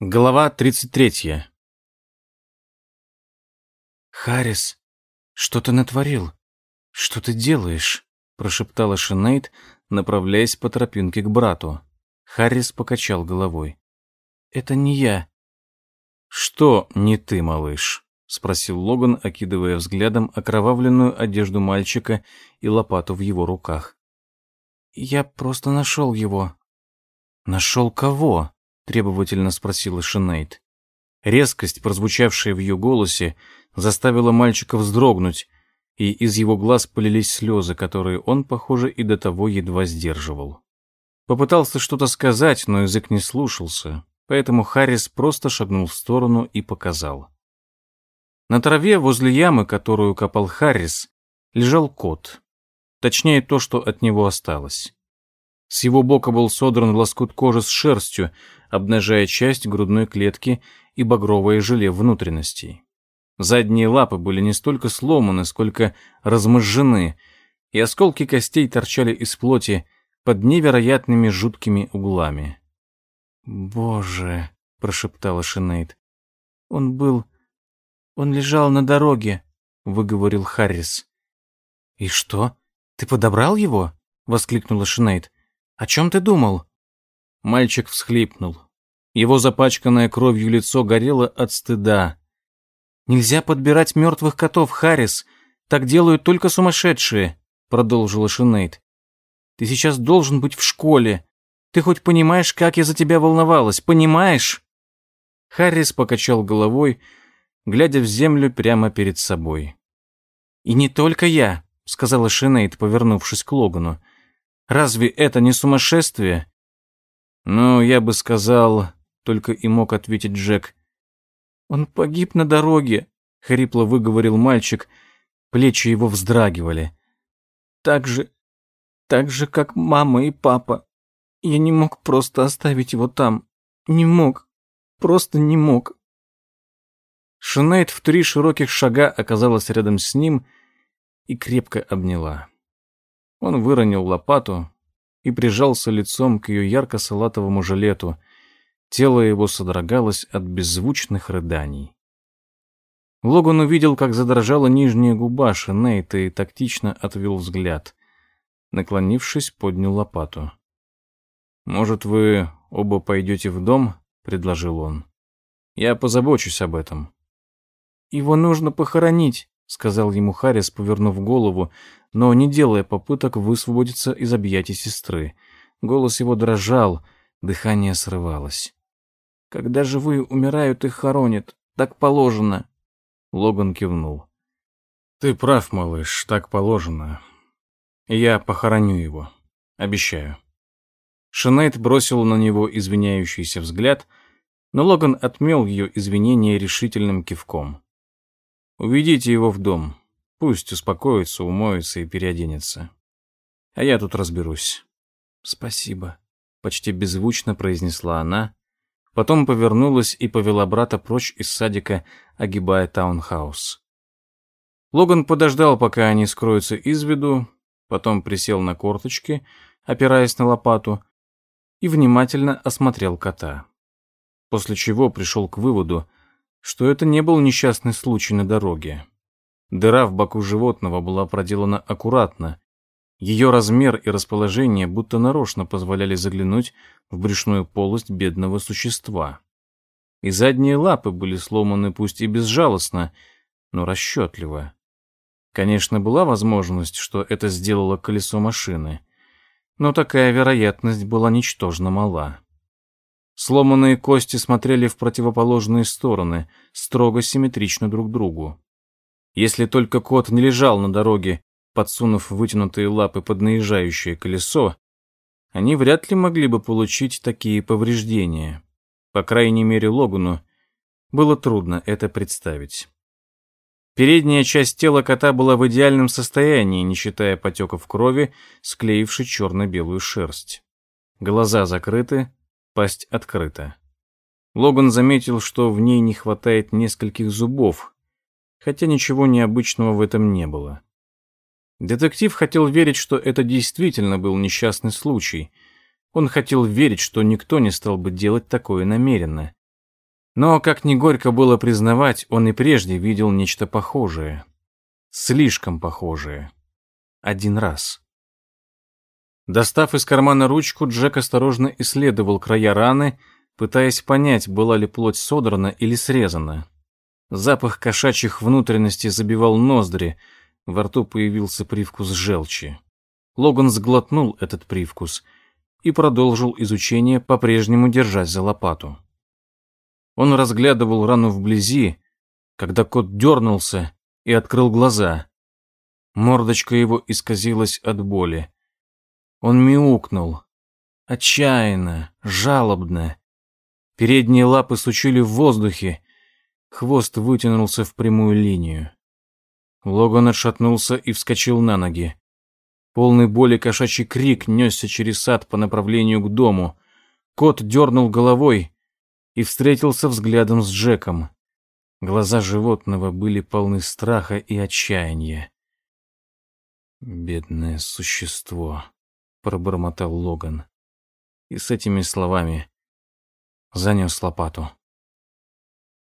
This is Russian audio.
Глава 33. «Харрис, что ты натворил? Что ты делаешь?» прошептала Шинейд, направляясь по тропинке к брату. Харрис покачал головой. «Это не я». «Что не ты, малыш?» спросил Логан, окидывая взглядом окровавленную одежду мальчика и лопату в его руках. «Я просто нашел его». «Нашел кого?» Требовательно спросила Шинейд. Резкость, прозвучавшая в ее голосе, заставила мальчика вздрогнуть, и из его глаз полились слезы, которые он, похоже, и до того едва сдерживал. Попытался что-то сказать, но язык не слушался, поэтому Харрис просто шагнул в сторону и показал. На траве возле ямы, которую копал Харрис, лежал кот. Точнее, то, что от него осталось. С его бока был содран лоскут кожи с шерстью, обнажая часть грудной клетки и багровое желе внутренностей. Задние лапы были не столько сломаны, сколько размозжены, и осколки костей торчали из плоти под невероятными жуткими углами. «Боже!» — прошептала Шинейд. «Он был... Он лежал на дороге», — выговорил Харрис. «И что? Ты подобрал его?» — воскликнула Шинейд. «О чем ты думал?» Мальчик всхлипнул. Его запачканное кровью лицо горело от стыда. «Нельзя подбирать мертвых котов, Харрис. Так делают только сумасшедшие», — продолжила Шинейд. «Ты сейчас должен быть в школе. Ты хоть понимаешь, как я за тебя волновалась? Понимаешь?» Харрис покачал головой, глядя в землю прямо перед собой. «И не только я», — сказала Шинейд, повернувшись к Логану. Разве это не сумасшествие? Ну, я бы сказал, только и мог ответить Джек. Он погиб на дороге, хрипло выговорил мальчик. Плечи его вздрагивали. Так же, так же, как мама и папа. Я не мог просто оставить его там. Не мог. Просто не мог. Шинейд в три широких шага оказалась рядом с ним и крепко обняла. Он выронил лопату и прижался лицом к ее ярко-салатовому жилету. Тело его содрогалось от беззвучных рыданий. Логан увидел, как задрожала нижняя губа Шинейта и тактично отвел взгляд. Наклонившись, поднял лопату. «Может, вы оба пойдете в дом?» — предложил он. «Я позабочусь об этом». «Его нужно похоронить», — сказал ему Харрис, повернув голову, но не делая попыток высвободиться из объятий сестры. Голос его дрожал, дыхание срывалось. «Когда живые умирают, их хоронят. Так положено». Логан кивнул. «Ты прав, малыш, так положено. Я похороню его. Обещаю». Шинейд бросил на него извиняющийся взгляд, но Логан отмел ее извинения решительным кивком. Уведите его в дом. Пусть успокоится, умоется и переоденется. А я тут разберусь. Спасибо, почти беззвучно произнесла она, потом повернулась и повела брата прочь из садика, огибая таунхаус. Логан подождал, пока они скроются из виду, потом присел на корточки, опираясь на лопату, и внимательно осмотрел кота. После чего пришел к выводу, что это не был несчастный случай на дороге. Дыра в боку животного была проделана аккуратно. Ее размер и расположение будто нарочно позволяли заглянуть в брюшную полость бедного существа. И задние лапы были сломаны пусть и безжалостно, но расчетливо. Конечно, была возможность, что это сделало колесо машины, но такая вероятность была ничтожно мала. Сломанные кости смотрели в противоположные стороны, строго симметрично друг другу. Если только кот не лежал на дороге, подсунув вытянутые лапы под наезжающее колесо, они вряд ли могли бы получить такие повреждения. По крайней мере, Логану было трудно это представить. Передняя часть тела кота была в идеальном состоянии, не считая потеков крови, склеившей черно-белую шерсть. Глаза закрыты, Пасть открыта. Логан заметил, что в ней не хватает нескольких зубов, хотя ничего необычного в этом не было. Детектив хотел верить, что это действительно был несчастный случай. Он хотел верить, что никто не стал бы делать такое намеренно. Но, как ни горько было признавать, он и прежде видел нечто похожее. Слишком похожее. Один раз. Достав из кармана ручку, Джек осторожно исследовал края раны, пытаясь понять, была ли плоть содрана или срезана. Запах кошачьих внутренностей забивал ноздри, во рту появился привкус желчи. Логан сглотнул этот привкус и продолжил изучение, по-прежнему держась за лопату. Он разглядывал рану вблизи, когда кот дернулся и открыл глаза. Мордочка его исказилась от боли. Он мяукнул. Отчаянно, жалобно. Передние лапы сучили в воздухе, хвост вытянулся в прямую линию. Логан отшатнулся и вскочил на ноги. Полный боли кошачий крик несся через сад по направлению к дому. Кот дернул головой и встретился взглядом с Джеком. Глаза животного были полны страха и отчаяния. «Бедное существо», — пробормотал Логан. И с этими словами занес лопату.